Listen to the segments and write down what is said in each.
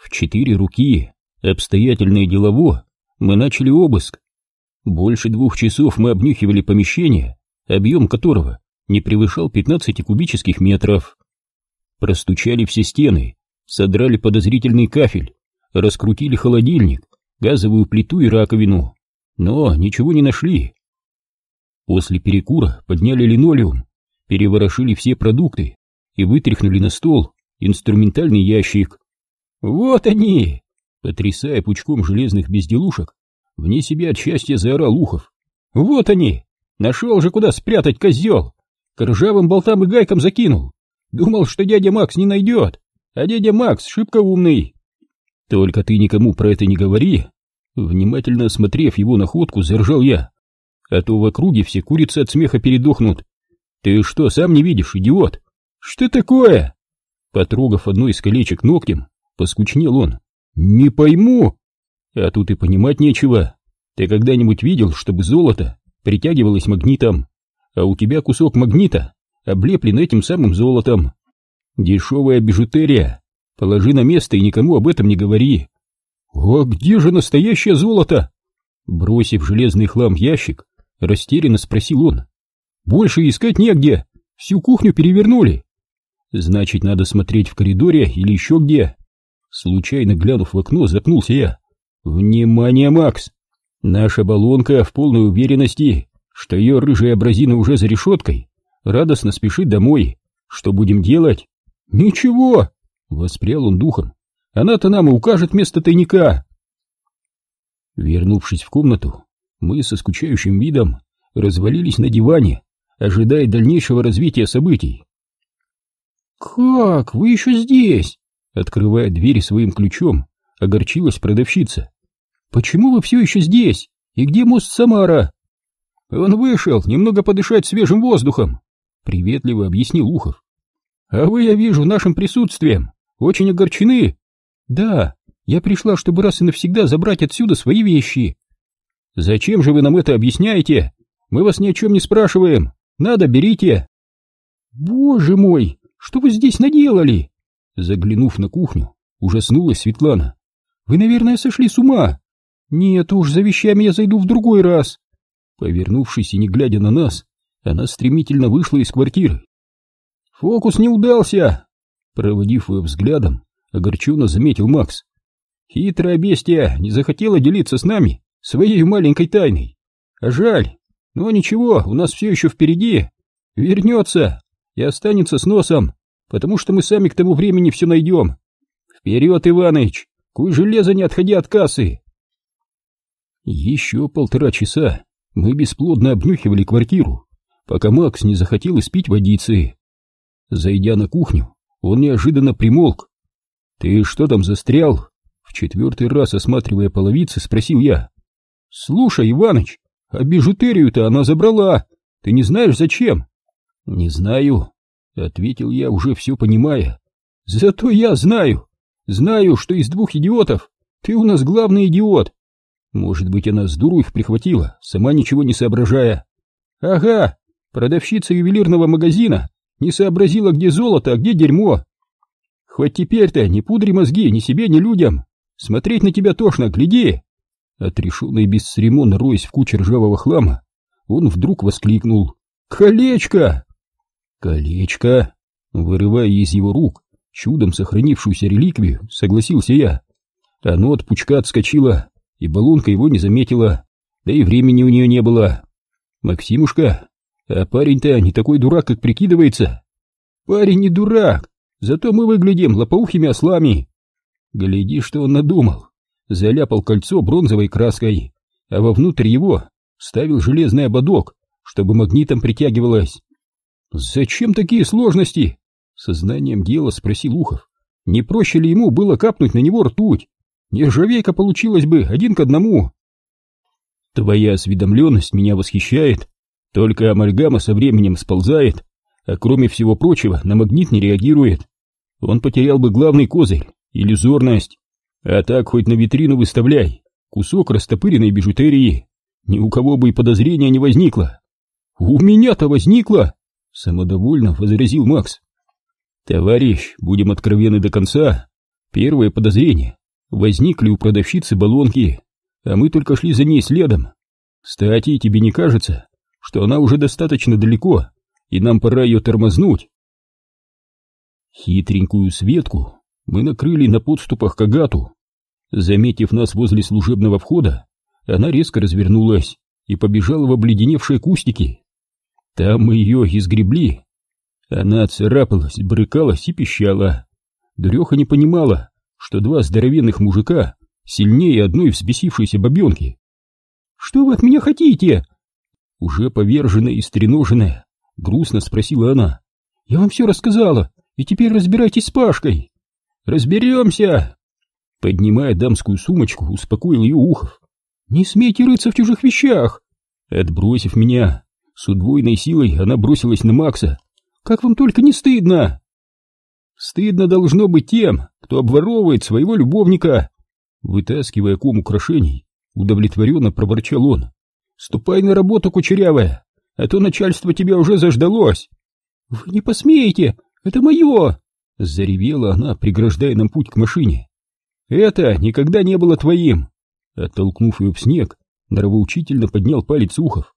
В четыре руки, обстоятельно и делово, мы начали обыск. Больше двух часов мы обнюхивали помещение, объем которого не превышал 15 кубических метров. Простучали все стены, содрали подозрительный кафель, раскрутили холодильник, газовую плиту и раковину, но ничего не нашли. После перекура подняли линолеум, переворошили все продукты и вытряхнули на стол инструментальный ящик. «Вот они!» Потрясая пучком железных безделушек, вне себя от счастья заорал Ухов. «Вот они! Нашел же, куда спрятать козел! К ржавым болтам и гайкам закинул! Думал, что дядя Макс не найдет, а дядя Макс шибко умный!» «Только ты никому про это не говори!» Внимательно осмотрев его находку, заржал я. «А то в округе все курицы от смеха передохнут! Ты что, сам не видишь, идиот? Что такое?» Потрогав одно из колечек ногтем, поскучнел он. «Не пойму!» «А тут и понимать нечего. Ты когда-нибудь видел, чтобы золото притягивалось магнитом, а у тебя кусок магнита облеплен этим самым золотом? Дешевая бижутерия. Положи на место и никому об этом не говори». «А где же настоящее золото?» Бросив железный хлам в ящик, растерянно спросил он. «Больше искать негде, всю кухню перевернули». «Значит, надо смотреть в коридоре или еще где?» Случайно глянув в окно, запнулся я. «Внимание, Макс! Наша баллонка в полной уверенности, что ее рыжая абразина уже за решеткой, радостно спешит домой. Что будем делать?» «Ничего!» — воспрял он духом. «Она-то нам и укажет место тайника!» Вернувшись в комнату, мы со скучающим видом развалились на диване, ожидая дальнейшего развития событий. «Как? Вы еще здесь?» Открывая двери своим ключом, огорчилась продавщица. «Почему вы все еще здесь? И где мост Самара?» «Он вышел немного подышать свежим воздухом», — приветливо объяснил Ухов. «А вы, я вижу, нашим присутствием очень огорчены». «Да, я пришла, чтобы раз и навсегда забрать отсюда свои вещи». «Зачем же вы нам это объясняете? Мы вас ни о чем не спрашиваем. Надо, берите». «Боже мой, что вы здесь наделали?» Заглянув на кухню, ужаснулась Светлана. «Вы, наверное, сошли с ума!» «Нет уж, за вещами я зайду в другой раз!» Повернувшись и не глядя на нас, она стремительно вышла из квартиры. «Фокус не удался!» Проводив ее взглядом, огорченно заметил Макс. «Хитрая бестия не захотела делиться с нами своей маленькой тайной. А жаль, но ничего, у нас все еще впереди. Вернется и останется с носом потому что мы сами к тому времени все найдем. Вперед, Иваныч, куй железо, не отходи от кассы. Еще полтора часа мы бесплодно обнюхивали квартиру, пока Макс не захотел испить водицы. Зайдя на кухню, он неожиданно примолк. «Ты что там застрял?» В четвертый раз, осматривая половицы, спросил я. «Слушай, Иваныч, а бижутерию-то она забрала. Ты не знаешь, зачем?» «Не знаю. — ответил я, уже все понимая. «Зато я знаю! Знаю, что из двух идиотов ты у нас главный идиот! Может быть, она с дуру их прихватила, сама ничего не соображая. Ага, продавщица ювелирного магазина не сообразила, где золото, а где дерьмо. Хоть теперь-то не пудри мозги ни себе, ни людям. Смотреть на тебя тошно, гляди!» Отрешенный бесцеремонно роясь в куче ржавого хлама, он вдруг воскликнул. «Колечко!» «Колечко!» Вырывая из его рук чудом сохранившуюся реликвию, согласился я. Оно от пучка отскочило, и баллонка его не заметила, да и времени у нее не было. «Максимушка, а парень-то не такой дурак, как прикидывается». «Парень не дурак, зато мы выглядим лопоухими ослами». Гляди, что он надумал. Заляпал кольцо бронзовой краской, а вовнутрь его ставил железный ободок, чтобы магнитом притягивалось. «Зачем такие сложности?» — сознанием дела спросил Ухов. «Не проще ли ему было капнуть на него ртуть? Нержавейка получилась бы один к одному». «Твоя осведомленность меня восхищает. Только амальгама со временем сползает, а кроме всего прочего на магнит не реагирует. Он потерял бы главный козырь — иллюзорность. А так хоть на витрину выставляй, кусок растопыренной бижутерии. Ни у кого бы и подозрения не возникло». «У меня-то возникло!» Самодовольно возразил Макс. Товарищ, будем откровенны до конца. Первые подозрения возникли у продавщицы баллонки, а мы только шли за ней следом. Кстати, тебе не кажется, что она уже достаточно далеко, и нам пора ее тормознуть? Хитренькую Светку мы накрыли на подступах к Агату. Заметив нас возле служебного входа, она резко развернулась и побежала в обледеневшие кустики. Там мы ее изгребли. Она царапалась, брыкалась и пищала. Дуреха не понимала, что два здоровенных мужика сильнее одной взбесившейся бабенки. «Что вы от меня хотите?» Уже поверженная и стреноженная, грустно спросила она. «Я вам все рассказала, и теперь разбирайтесь с Пашкой». «Разберемся!» Поднимая дамскую сумочку, успокоил ее Ухов. «Не смейте рыться в чужих вещах!» Отбросив меня, с удвоенной силой она бросилась на Макса. «Как вам только не стыдно!» «Стыдно должно быть тем, кто обворовывает своего любовника!» Вытаскивая ком украшений, удовлетворенно проворчал он. «Ступай на работу, кучерявая, а то начальство тебя уже заждалось!» «Вы не посмеете! Это мое!» Заревела она, преграждая нам путь к машине. «Это никогда не было твоим!» Оттолкнув ее в снег, нравоучительно поднял палец ухов.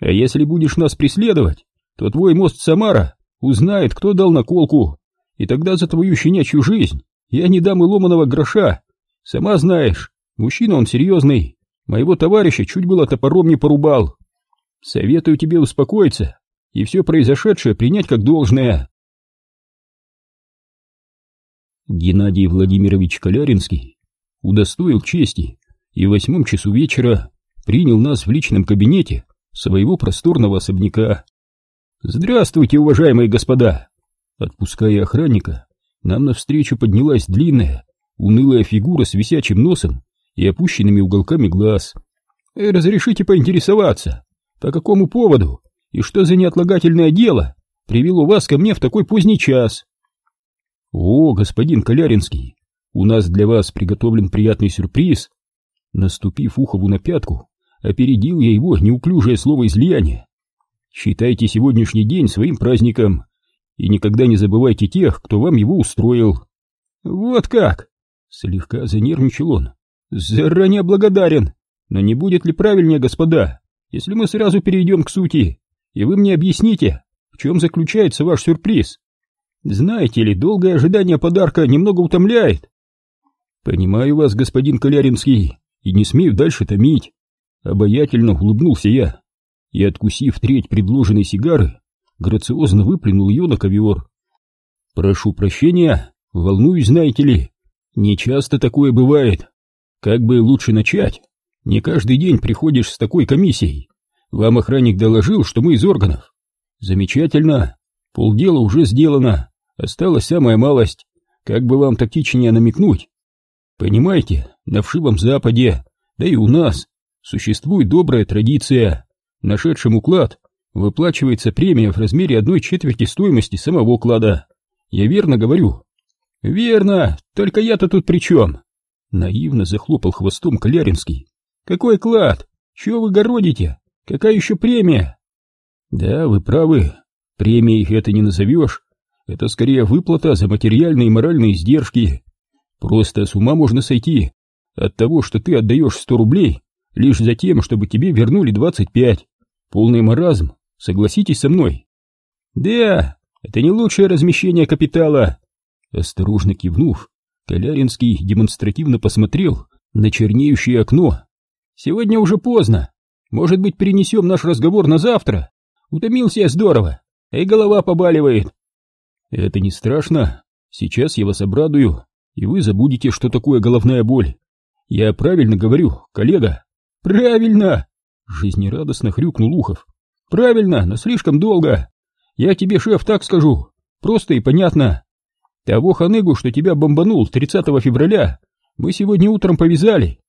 «А если будешь нас преследовать, то твой мост Самара узнает, кто дал наколку, и тогда за твою щенячью жизнь я не дам и ломаного гроша. Сама знаешь, мужчина он серьезный, моего товарища чуть было топором не порубал. Советую тебе успокоиться и все произошедшее принять как должное». Геннадий Владимирович Коляринский удостоил чести и в восьмом часу вечера принял нас в личном кабинете своего просторного особняка. «Здравствуйте, уважаемые господа!» Отпуская охранника, нам навстречу поднялась длинная, унылая фигура с висячим носом и опущенными уголками глаз. «Э, «Разрешите поинтересоваться, по какому поводу и что за неотлагательное дело привело вас ко мне в такой поздний час?» «О, господин Коляринский, у нас для вас приготовлен приятный сюрприз!» Наступив Ухову на пятку, опередил я его неуклюжее слово излияние. «Считайте сегодняшний день своим праздником и никогда не забывайте тех, кто вам его устроил». «Вот как!» — слегка занервничал он. «Заранее благодарен, но не будет ли правильнее, господа, если мы сразу перейдем к сути, и вы мне объясните, в чем заключается ваш сюрприз?» Знаете ли, долгое ожидание подарка немного утомляет. Понимаю вас, господин Коляринский, и не смею дальше томить. Обаятельно улыбнулся я и, откусив треть предложенной сигары, грациозно выплюнул ее на ковер. Прошу прощения, волнуюсь, знаете ли, не часто такое бывает. Как бы лучше начать? Не каждый день приходишь с такой комиссией. Вам охранник доложил, что мы из органов. Замечательно, полдела уже сделано. Осталась самая малость, как бы вам тактичнее намекнуть. Понимаете, на вшивом западе, да и у нас, существует добрая традиция. Нашедшим уклад выплачивается премия в размере одной четверти стоимости самого клада. Я верно говорю? Верно, только я-то тут при чем? Наивно захлопал хвостом Коляринский. Какой клад? Чего вы городите? Какая еще премия? Да, вы правы, премией это не назовешь, это скорее выплата за материальные и моральные издержки. Просто с ума можно сойти от того, что ты отдаешь сто рублей лишь за тем, чтобы тебе вернули двадцать пять. Полный маразм, согласитесь со мной. Да, это не лучшее размещение капитала. Осторожно кивнув, Коляринский демонстративно посмотрел на чернеющее окно. Сегодня уже поздно. Может быть, перенесем наш разговор на завтра? Утомился я здорово, и голова побаливает. Это не страшно. Сейчас я вас обрадую, и вы забудете, что такое головная боль. Я правильно говорю, коллега? Правильно! Жизнерадостно хрюкнул Ухов. Правильно, но слишком долго. Я тебе, шеф, так скажу. Просто и понятно. Того ханыгу, что тебя бомбанул 30 февраля, мы сегодня утром повязали.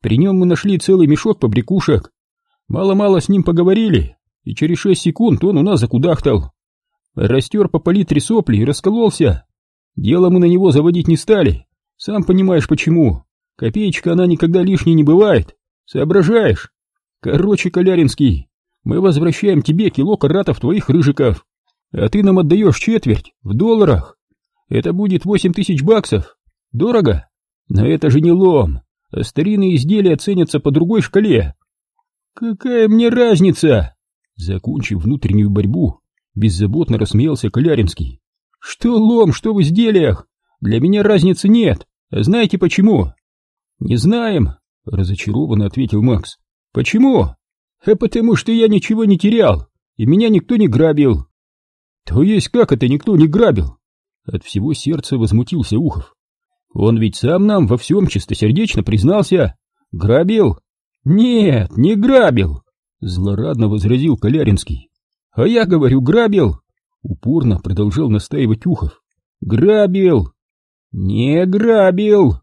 При нем мы нашли целый мешок побрякушек. Мало-мало с ним поговорили, и через шесть секунд он у нас закудахтал. Растер по палитре сопли и раскололся. Дело мы на него заводить не стали. Сам понимаешь почему. Копеечка она никогда лишней не бывает. Соображаешь? Короче, Коляринский, мы возвращаем тебе кило каратов твоих рыжиков, а ты нам отдаешь четверть в долларах. Это будет восемь тысяч баксов. Дорого? Но это же не лом, а старинные изделия ценятся по другой шкале. Какая мне разница? Закончив внутреннюю борьбу, беззаботно рассмеялся Коляринский. Что лом, что в изделиях? Для меня разницы нет. Знаете почему? Не знаем, разочарованно ответил Макс. Почему? А потому что я ничего не терял, и меня никто не грабил. То есть как это никто не грабил? От всего сердца возмутился Ухов. Он ведь сам нам во всем чистосердечно признался. Грабил? Нет, не грабил, злорадно возразил Коляринский. А я говорю, грабил. Упорно продолжал настаивать Ухов. Грабил. Не грабил.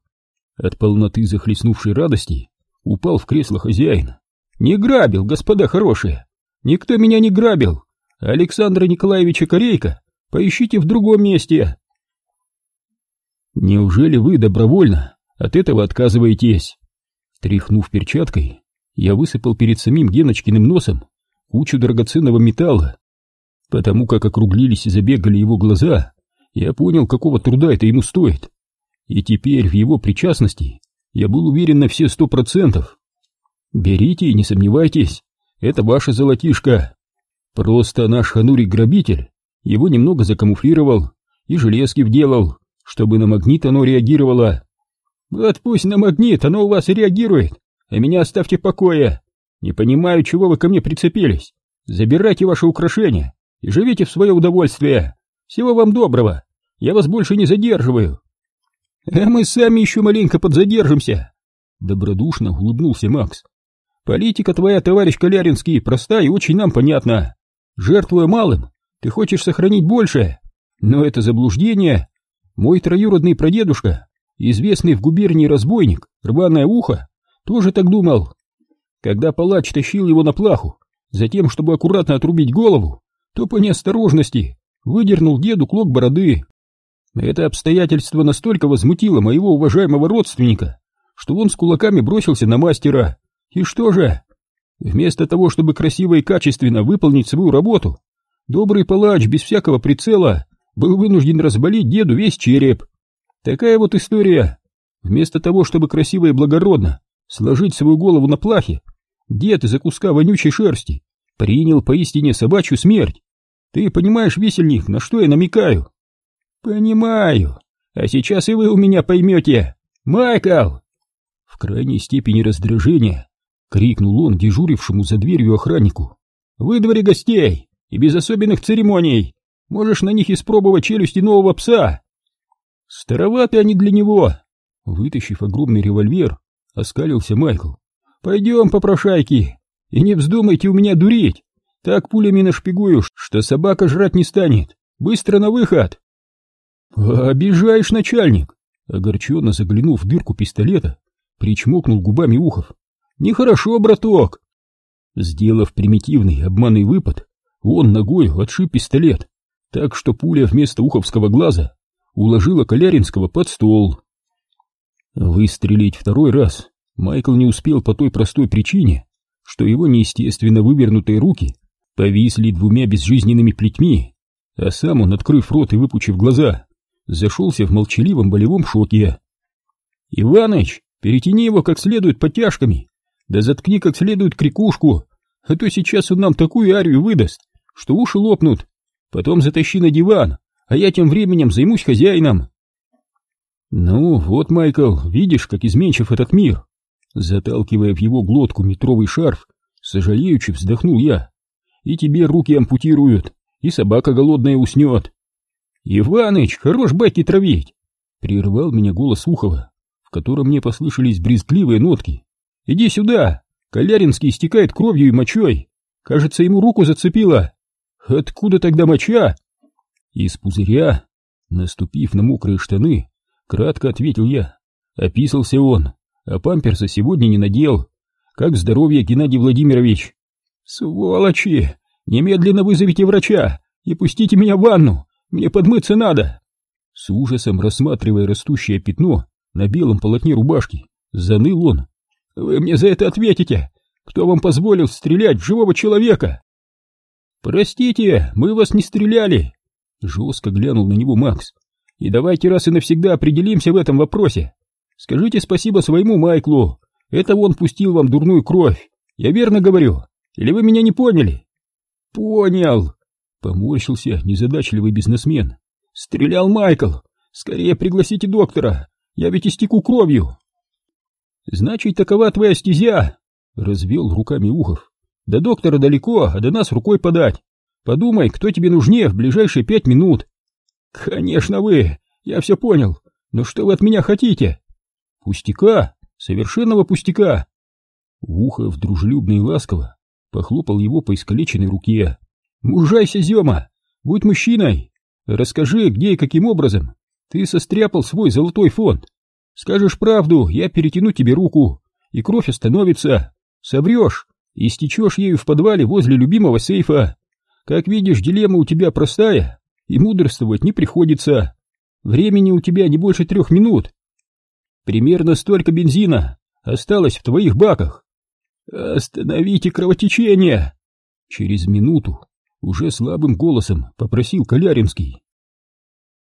От полноты захлестнувшей радости упал в кресло хозяин. Не грабил, господа хорошие. Никто меня не грабил. Александра Николаевича Корейка поищите в другом месте. Неужели вы добровольно от этого отказываетесь? Тряхнув перчаткой, я высыпал перед самим Геночкиным носом кучу драгоценного металла. Потому как округлились и забегали его глаза, я понял, какого труда это ему стоит. И теперь в его причастности я был уверен на все сто процентов. Берите и не сомневайтесь, это ваша золотишко. Просто наш ханурик-грабитель его немного закамуфлировал и железки вделал, чтобы на магнит оно реагировало. Вот пусть на магнит оно у вас и реагирует, а меня оставьте в покое. Не понимаю, чего вы ко мне прицепились. Забирайте ваши украшения и живите в свое удовольствие. Всего вам доброго. Я вас больше не задерживаю. А мы сами еще маленько подзадержимся. Добродушно улыбнулся Макс. Политика твоя, товарищ Коляринский, проста и очень нам понятна. Жертвуя малым, ты хочешь сохранить большее. Но это заблуждение. Мой троюродный прадедушка, известный в губернии разбойник, рваное ухо, тоже так думал. Когда палач тащил его на плаху, затем, чтобы аккуратно отрубить голову, то по неосторожности выдернул деду клок бороды. Это обстоятельство настолько возмутило моего уважаемого родственника, что он с кулаками бросился на мастера. И что же? Вместо того, чтобы красиво и качественно выполнить свою работу, добрый палач без всякого прицела был вынужден разболеть деду весь череп. Такая вот история. Вместо того, чтобы красиво и благородно сложить свою голову на плахе, дед из-за куска вонючей шерсти принял поистине собачью смерть. Ты понимаешь, весельник, на что я намекаю? Понимаю. А сейчас и вы у меня поймете. Майкл! В крайней степени раздражения крикнул он дежурившему за дверью охраннику. Выдвори гостей и без особенных церемоний. Можешь на них испробовать челюсти нового пса. Староваты они для него. Вытащив огромный револьвер, оскалился Майкл. Пойдем, попрошайки, и не вздумайте у меня дурить. Так пулями нашпигую, что собака жрать не станет. Быстро на выход. Обижаешь, начальник. Огорченно заглянув в дырку пистолета, причмокнул губами ухов. Нехорошо, браток. Сделав примитивный обманный выпад, он ногой отшиб пистолет, так что пуля вместо уховского глаза уложила Коляринского под стол. Выстрелить второй раз Майкл не успел по той простой причине, что его неестественно вывернутые руки повисли двумя безжизненными плетьми, а сам он, открыв рот и выпучив глаза, зашелся в молчаливом болевом шоке. «Иваныч, перетяни его как следует подтяжками, да заткни как следует крикушку, а то сейчас он нам такую арию выдаст, что уши лопнут. Потом затащи на диван, а я тем временем займусь хозяином. Ну, вот, Майкл, видишь, как изменчив этот мир. Заталкивая в его глотку метровый шарф, сожалеючи вздохнул я. И тебе руки ампутируют, и собака голодная уснет. Иваныч, хорош байки травить! Прервал меня голос Ухова, в котором мне послышались брезгливые нотки. Иди сюда! Коляринский истекает кровью и мочой. Кажется, ему руку зацепило. Откуда тогда моча? Из пузыря. Наступив на мокрые штаны, кратко ответил я. Описался он, а памперса сегодня не надел. Как здоровье, Геннадий Владимирович? Сволочи! Немедленно вызовите врача и пустите меня в ванну. Мне подмыться надо. С ужасом рассматривая растущее пятно на белом полотне рубашки, заныл он. Вы мне за это ответите. Кто вам позволил стрелять в живого человека? Простите, мы вас не стреляли. Жестко глянул на него Макс. И давайте раз и навсегда определимся в этом вопросе. Скажите спасибо своему Майклу. Это он пустил вам дурную кровь. Я верно говорю? Или вы меня не поняли? Понял. Поморщился незадачливый бизнесмен. Стрелял Майкл. Скорее пригласите доктора. Я ведь истеку кровью. Значит, такова твоя стезя. Развел руками Ухов. До доктора далеко, а до нас рукой подать. Подумай, кто тебе нужнее в ближайшие пять минут. Конечно вы, я все понял. Но что вы от меня хотите? Пустяка, совершенного пустяка. Ухов дружелюбно и ласково похлопал его по искалеченной руке. Мужайся, Зема, будь мужчиной. Расскажи, где и каким образом ты состряпал свой золотой фонд. Скажешь правду, я перетяну тебе руку, и кровь остановится. Соврешь, и стечешь ею в подвале возле любимого сейфа. Как видишь, дилемма у тебя простая, и мудрствовать не приходится. Времени у тебя не больше трех минут. Примерно столько бензина осталось в твоих баках. Остановите кровотечение! Через минуту уже слабым голосом попросил Коляринский.